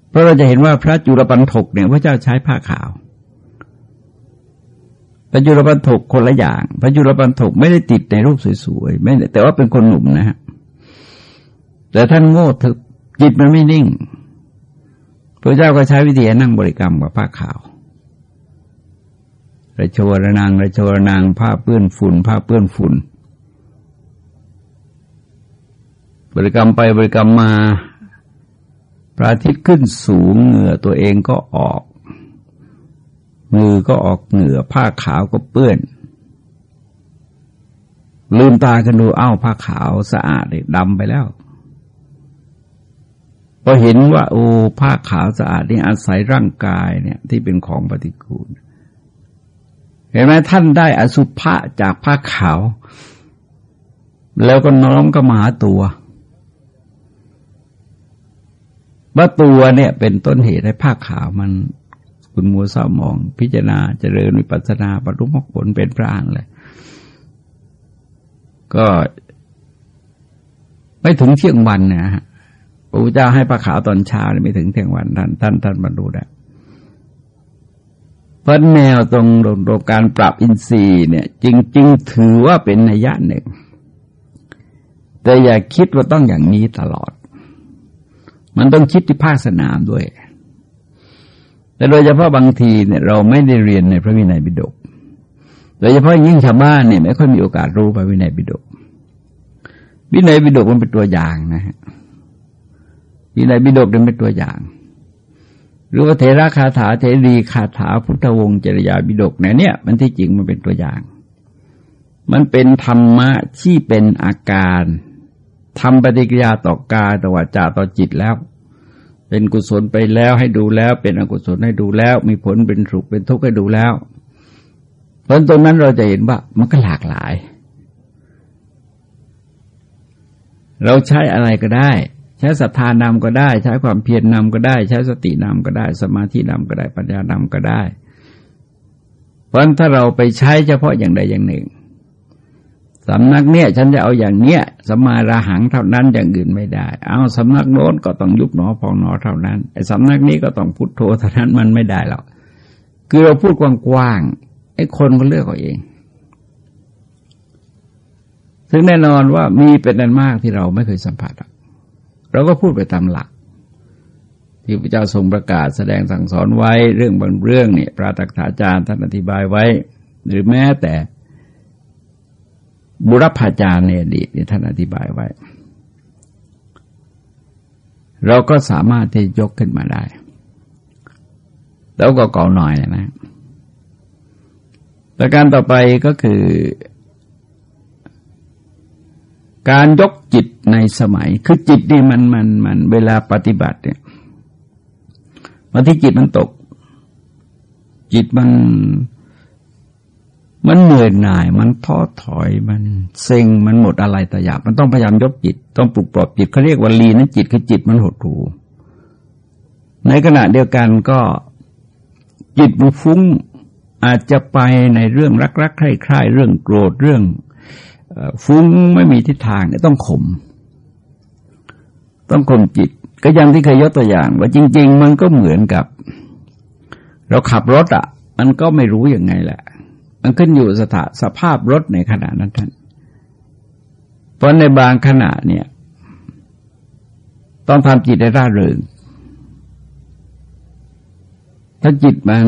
เพราะเราจะเห็นว่าพระจุลปันถกเนี่ยพระเจ้าใช้ผ้าขาว พระจุลปันถกคนละอย่าง พระจุลปันถกไม่ได้ติดในรูปสวยๆไม่แต่ว่าเป็นคนหนุ่มนะฮะแต่ท่านโง่ถึกจิตมันไม่นิ่ง พระเจ้าก็ใช้วิธีนั่งบริกรรมกับผ้าขาวระโชระนางระโชระนางผ้าเปื้อนฝุ่นผ้าเปื้อนฝุ่น บริกรรมไปบริกรรมมา พระอาทิตย์ขึ้นสูงเหงื่อตัวเองก็ออก มือก็ออกเหงื่อผ้าขาวก็เปื้อน ลืมตากันดูอ้าวผ้าขาวสะอาดเลยดำไปแล้วพอเห็นว่า โอ้ผ้าขาวสะอาดนี่อาศัยร่างกายเนี่ย ที่เป็นของปฏิกูลเห็นไหมท่านได้อสุภะจากผ้าขาว แล้วก็น้อมก็มาหาตัว ว่าตัวเนี่ยเป็นต้นเหตุให้ผ้าขาวมันคุณมัวเศร้ามอง พิจารณาเจริญวิปัสสนาบรรลุมรรคผลเป็นพระอานเลย ก็ไม่ถึงเที่ยงวันนะฮะพระพุทธเจ้าให้พระขาวตอนเช้าไม่ถึงเที่ยงวันท่านท่านท่านบรรลุได้พราะแนวตรงตรงการปรับอินทรีย์เนี่ยจริงๆถือว่าเป็นนัยยะหนึ่ง แต่อย่าคิดว่าต้องอย่างนี้ตลอด มันต้องคิดที่ภาคสนามด้วย แต่โดยเฉพาะบางทีเนี่ยเราไม่ได้เรียนในพระวินัยบิดก โดยเฉพาะยิ่งชาวบ้านเนี่ยไม่ค่อยมีโอกาสรู้พระวินัยบิดก วินัยบิดกมันเป็นตัวอย่างนะฮะ วินัยบิดกเป็นตัวอย่าง หรือว่าเทระคาถาเทรีคาถาพุทธวงศ์จริยาบิดกเนี่ยเนี่ยมันที่จริงมันเป็นตัวอย่าง มันเป็นธรรมะที่เป็นอาการ ทำปฏิกิริยาต่อกายต่อวาจาต่อจิตแล้ว เป็นกุศลไปแล้วให้ดูแล้ว เป็นอกุศลให้ดูแล้ว มีผลเป็นสุขเป็นทุกข์ให้ดูแล้วเพราะตรงนั้นเราจะเห็นว่ามันก็หลากหลาย เราใช้อะไรก็ได้ ใช้ศรัทธานำก็ได้ ใช้ความเพียรนำก็ได้ ใช้สตินำก็ได้ สมาธินำก็ได้ปัญญานำก็ได้ เพราะถ้าเราไปใช้เฉพาะอย่างใดอย่างหนึ่ง สำนักเนี่ยฉันจะเอาอย่างเนี้ยสมาราหังเท่านั้นอย่างอื่นไม่ได้ เอาสำนักโน้นก็ต้องยุบหนอพองหนอเท่านั้นไอ้สำนักนี้ก็ต้องพุทโธเท่านั้นมันไม่ได้หรอกคือเราพูดกว้างๆไอ้คนก็เลือกเอาเองซึ่งแน่นอนว่ามีเป็นนันมากที่เราไม่เคยสัมผัสเราก็พูดไปตามหลัก ที่พระเจ้าทรงประกาศแสดงสั่งสอนไว้เรื่องบางเรื่องเนี่ยพระตักถาจารย์ท่านอธิบายไว้ หรือแม้แต่ บุรพาจารย์ในอดีตท่านอธิบายไว้ เราก็สามารถที่ยกขึ้นมาได้ แล้วก็เก่าหน่อยนะ ประการต่อไปก็คือ การยกจิตในสมัย คือจิตนี่มันมันมันเวลาปฏิบัติเนี่ยบางที่จิตมันตก จิตมัน มันเหนื่อยหน่าย มันท้อถอยมันเซ็งมันหมดอะไรต่อยากมันต้องพยายามยกจิต ต้องปลุกปลอบจิตเขาเรียกว่าลีนั้นจิตคือจิตมันหดหู่ในขณะเดียวกันก็จิตมันฟุ้งอาจจะไปในเรื่องรักๆใคร่ๆเรื่องโกรธเรื่องฟุ้งไม่มีทิศทางเนี่ยต้องข่มต้องข่มจิต ก็ยังที่เคยยกตัวอย่าง ว่าจริง ๆ มันก็เหมือนกับ เราขับรถอะ มันก็ไม่รู้ยังไงแหละ มันขึ้นอยู่สถาสภาพรถในขณะนั้นท่านเพราะในบางขณะเนี่ย ต้องทำจิตให้ร่าเริง ถ้าจิตมัน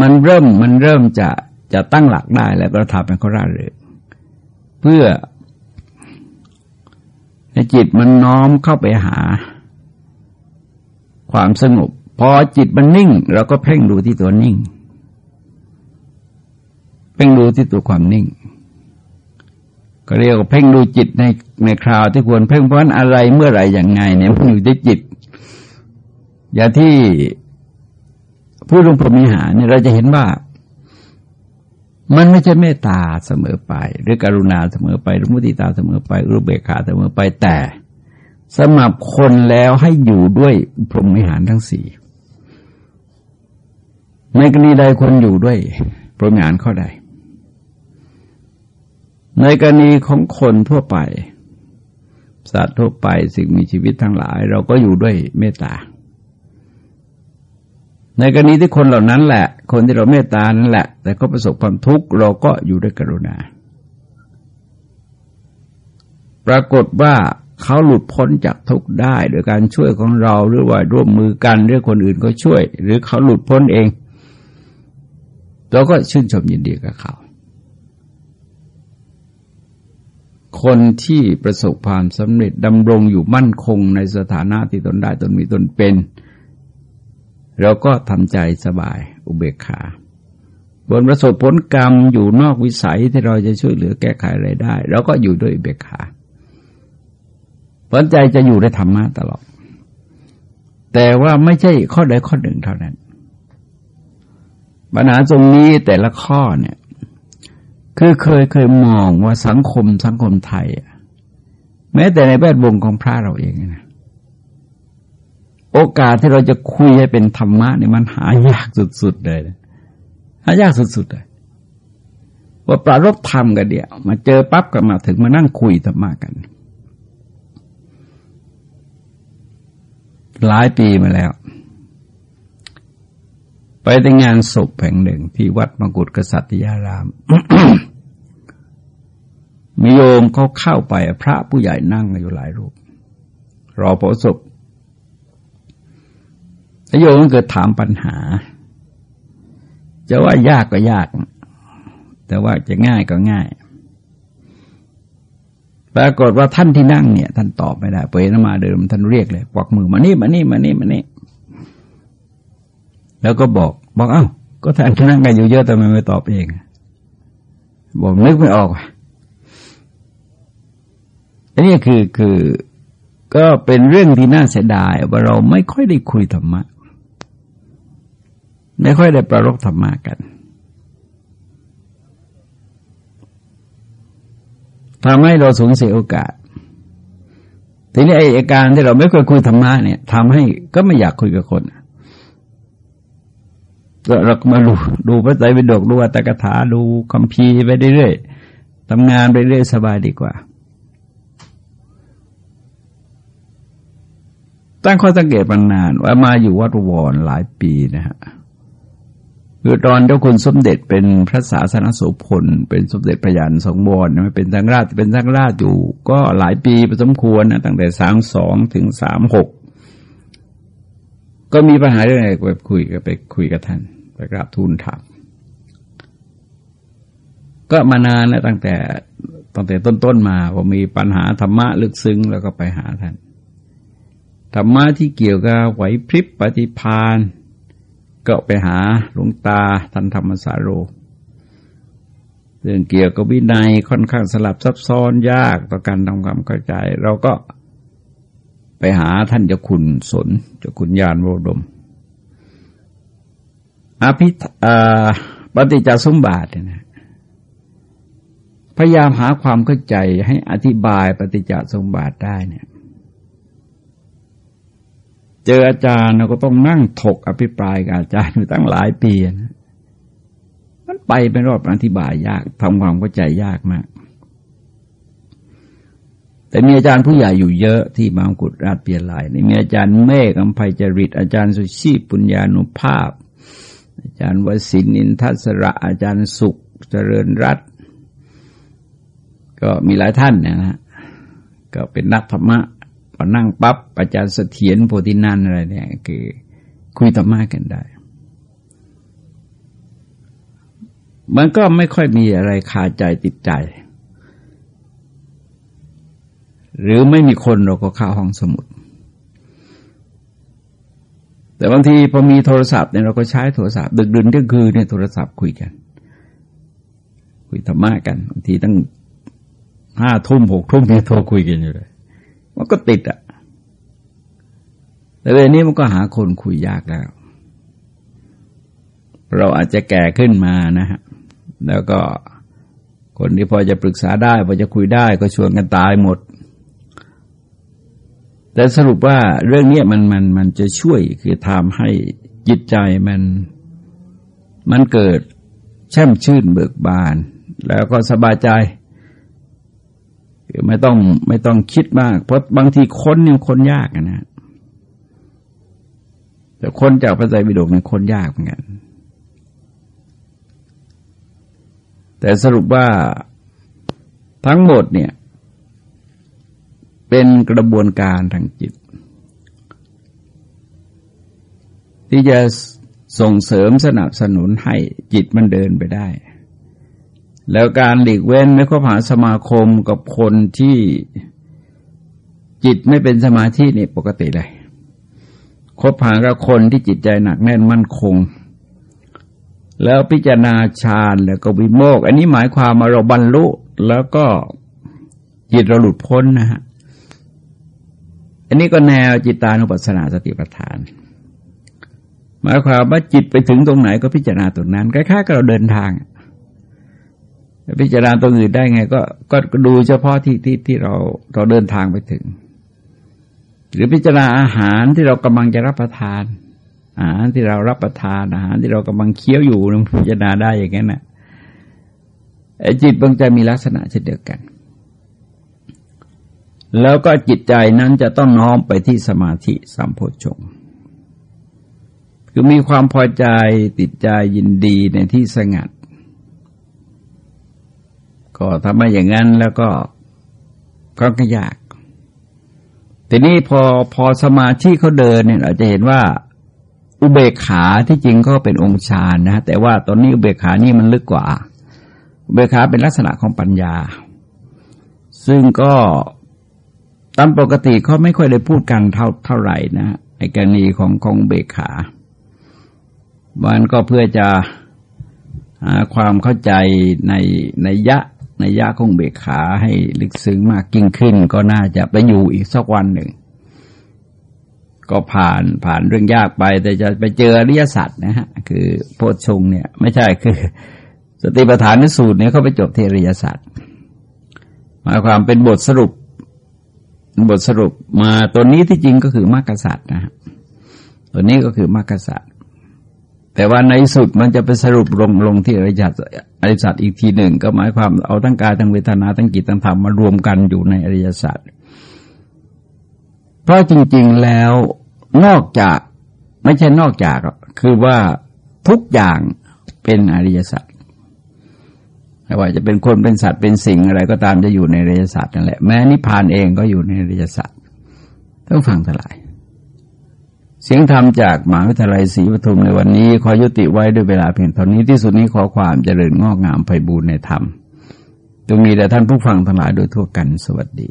มันเริ่มมันเริ่มจะจะตั้งหลักได้แล้วก็ทำเป็นเขาร่าเริงเพื่อให้จิตมันน้อมเข้าไปหา ความสงบพอจิตมันนิ่ง เราก็เพ่งดูที่ตัวนิ่ง เพ่งดูที่ตัวความนิ่ง ก็เรียกว่าเพ่งดูจิตในในคราวที่ควรเพ่งเพราะอะไรเมื่อไรอย่างไงเนี่ยมันอยู่ที่จิต อย่าที่ผู้ลงพรมิหารเนี่ยเราจะเห็นว่า มันไม่ใช่เมตตาเสมอไป หรือกรุณาเสมอไปหรือมุติตาเสมอไปหรือเบกขาเสมอไปแต่สำหรับคนแล้วให้อยู่ด้วยพรหมิหารทั้งสี่ในกรณีใดคนอยู่ด้วยพรหมิหารข้อใด ในกรณีของคนทั่วไป สัตว์ทั่วไปสิ่งมีชีวิตทั้งหลาย เราก็อยู่ด้วยเมตตา ในกรณีที่คนเหล่านั้นแหละ คนที่เราเมตตานั่นแหละ แต่ก็ประสบความทุกข์เราก็อยู่ด้วยกรุณา ปรากฏว่าเขาหลุดพ้นจากทุกข์ได้โดยการช่วยของเราหรือว่าร่วมมือกันหรือคนอื่นก็ช่วย หรือเขาหลุดพ้นเอง เราก็ชื่นชมยินดีกับเขา คนที่ประสบความสำเร็จดำรงอยู่มั่นคงในสถานะที่ตนได้ตนมีตนเป็นเราก็ทำใจสบายอุเบกขา บนประสบผลกรรมอยู่นอกวิสัยที่เราจะช่วยเหลือแก้ไขอะไรได้เราก็อยู่ด้วยอุเบกขาผลใจจะอยู่ในธรรมะตลอด แต่ว่าไม่ใช่ข้อใดข้อหนึ่งเท่านั้น ปัญหาตรงนี้แต่ละข้อเนี่ย คือเคยเคยมองว่าสังคมสังคมไทย แม้แต่ในแวดวงของพระเราเองนะโอกาสที่เราจะคุยให้เป็นธรรมะเนี่ยมันหายากสุด ๆ เลยหายากสุด ๆ เลยว่าปรารบธรรมกันเดียวมาเจอปั๊บก็มาถึงมานั่งคุยธรรมะกัน หลายปีมาแล้ว ไปในงานศพแห่งหนึ่งที่วัดมกุฎกษัตริยาราม มีโยมเขาเข้าไปพระผู้ใหญ่นั่งอยู่หลายรูป รอพระศพโยมเกิดถามปัญหา จะว่ายากก็ยาก แต่ว่าจะง่ายก็ง่าย ปรากฏว่าท่านที่นั่งเนี่ย ท่านตอบไม่ได้ เปิดนมาเดิมท่านเรียกเลยกวักมือมานี่มานี่มานี่มานี่ แล้วก็บอกบอกเอ้าก็ท่านนั่งกันอยู่เยอะแต่ไม่ไม่ตอบเอง บอกนึกไม่ออกอันนี้คือคือก็เป็นเรื่องที่น่าเสียดายว่าเราไม่ค่อยได้คุยธรรมะ ไม่ค่อยได้ประรบธรรมะกันทำให้เราสูญเสียโอกาส ทีนี้ไอ้การที่เราไม่ค่อยคุยธรรมะเนี่ยทำให้ก็ไม่อยากคุยกับคนก็ เรามาดูดูพระไตรปิฎกดูอัตถกถาดูคำพีไปเรื่อยๆทำงานไปเรื่อยสบายดีกว่า ตั้งข้อสังเกตมานานว่ามาอยู่วัดวรหลายปีนะฮะคือตอนเจ้าคุณสมเด็จเป็นพระศาสนโสพลเป็นสมเด็จพระยานสงวรไม่เป็นสังราชเป็นสังราชอยู่ ก็หลายปีพอสมควรนะตั้งแต่สามสองถึงสามหกก็มีปัญหาเรื่องอะไรไปคุยกับไปคุยกับท่าน ไปกราบทูลถามก็มานานแล้วตั้งแต่ตั้งแต่ต้นๆมาพอมีปัญหาธรรมะลึกซึ้งแล้วก็ไปหาท่านธรรมะที่เกี่ยวกับไหวพริบปฏิพานก็ไปหาหลวงตาท่านธรรมสาโรเรื่องเกี่ยวกับวินัยค่อนข้างสลับซับซ้อนยากต่อการทำความเข้าใจ เราก็ไปหาท่านเจ้าคุณสนเจ้าคุณยานโวดม อภิปฏิจจสมบาทเนี่ยพยายามหาความเข้าใจให้อธิบายปฏิจจสมบาทได้เนี่ยเจออาจารย์เราก็ต้องนั่งถกอภิปรายกับอาจารย์อยู่ตั้งหลายปีนะมันไปเป็นรอบอธิบายยากทำความเข้าใจยากมาก แต่มีอาจารย์ผู้ใหญ่อยู่เยอะที่บางกุฎราชเปียลายนี่มีอาจารย์เมฆอัมภัยจริตอาจารย์สุชีพปุญญานุภาพ อาจารย์วสินอินทัศระอาจารย์สุขเจริญรัตก็มีหลายท่านนะฮะก็เป็นนักธรรมะพอนั่งปับ๊บอาจารย์เสถียรโพธินันอะไรเนี่ยคือคุยธรรมะกันได้ มันก็ไม่ค่อยมีอะไรคาใจติดใจ หรือไม่มีคนเราก็เข้าห้องสมุด แต่บางทีพอมีโทรศัพท์เนี่ยเราก็ใช้โทรศัพท์ดึกดื่นก็คือเนี่ยโทรศัพท์คุยกัน คุยธรรมะกันบางทีตั้งห้าทุ่มหกทุ่มเนี่ยโทรคุยกันอยู่เลย มันก็ติดอะ แต่เวลนี้มันก็หาคนคุยยากแล้ว เราอาจจะแก่ขึ้นมานะฮะแล้วก็คนที่พอจะปรึกษาได้ พอจะคุยได้ก็ชวนกันตายหมด แต่สรุปว่าเรื่องนี้มันมันมันจะช่วยคือทำให้จิตใจมันมันเกิดแช่มชื่นเบิกบาน แล้วก็สบายใจคือไม่ต้องไม่ต้องคิดมาก เพราะบางทีคนเนี่ยคนยากนะแต่คนจากพระไตรปิฎกเนี่ยคนยากเหมือนกันแต่สรุปว่าทั้งหมดเนี่ย เป็นกระบวนการทางจิต ที่จะส่งเสริมสนับสนุนให้จิตมันเดินไปได้ แล้วการหลีกเว้นไม่คบหาสมาคมกับคนที่จิตไม่เป็นสมาธินี่ปกติเลยคบหากับคนที่จิตใจหนักแน่นมั่นคง แล้วพิจารณาฌานแล้วก็วิโมก อันนี้หมายความมาเราบรรลุแล้วก็จิตเราหลุดพ้นนะฮะ อันนี้ก็แนวจิตานุปัสสนาสติปัฏฐาน หมายความว่าจิตไปถึงตรงไหนก็พิจารณาตรงนั้นคล้ายๆกับเราเดินทางพิจารณาตัวอื่นได้ไง ก็ก็ดูเฉพาะที่ที่ที่เราเราเดินทางไปถึง หรือพิจารณาอาหารที่เรากำลังจะรับประทาน อาหารที่เรารับประทานอาหารที่เรากำลังเคี้ยวอยู่เราพิจารณาได้อย่างนั้นนะจิตบางใจมีลักษณะเช่นเดียวกัน แล้วก็จิตใจนั้นจะต้องน้อมไปที่สมาธิสัมโพชงคือมีความพอใจติดใจยินดีในที่สงัด ก็ทำมาอย่างนั้นแล้วก็ก็ยากทีนี้พอพอสมาธิเขาเดินเนี่ยเราจะเห็นว่า อุเบกขาที่จริงก็เป็นองค์ฌานนะ แต่ว่าตอนนี้อุเบกขานี่มันลึกกว่า อุเบกขาเป็นลักษณะของปัญญา ซึ่งก็ ตามปกติเขาไม่ค่อยได้พูดกันเท่าเท่าไหร่นะไอ้กรณีของของเบกขามันก็เพื่อจะหาความเข้าใจในในยะในยะของเบกขาให้ลึกซึ้งมากยิ่งขึ้น ก็น่าจะไปอยู่อีกสักวันหนึ่ง ก็ผ่านผ่านเรื่องยากไป แต่จะไปเจออริยสัจนะฮะ คือโพชฌงเนี่ย ไม่ใช่คือ สติปัฏฐานนสูตรเนี่ยเขาไปจบเทริยสัจหมายความเป็นบทสรุป บทสรุปมาตัวนี้ที่จริงก็คือมรรคสัจนะฮะตัวนี้ก็คือมรรคสัจแต่ว่าในสุดมันจะไปสรุปลงลงที่อริยสัจอริยสัจอีกทีหนึ่ง ก็หมายความเอาทั้งกายทั้งเวทนาทั้งจิตทั้งธรรมมารวมกันอยู่ในอริยสัจเพราะจริง ๆแล้วนอกจากไม่ใช่นอกจากคือว่าทุกอย่างเป็นอริยสัจ ไม่ว่าจะเป็นคนเป็นสัตว์เป็นสิ่งอะไรก็ตามจะอยู่ในเริยสัจนั่นแหละแม้นิพพานเองก็อยู่ในเริยสัจต้องฟังทลาย เสียงธรรมจากมหาวิทยาลัยศรีปทุมในวันนี้ ขอยุติไว้ด้วยเวลาเพียงเท่านี้ที่สุดนี้ขอความเจริญงอกงามไพบูรณในธรรมจงมีแต่ท่านผู้ฟังทั้งหลายโดยทั่วกันสวัสดี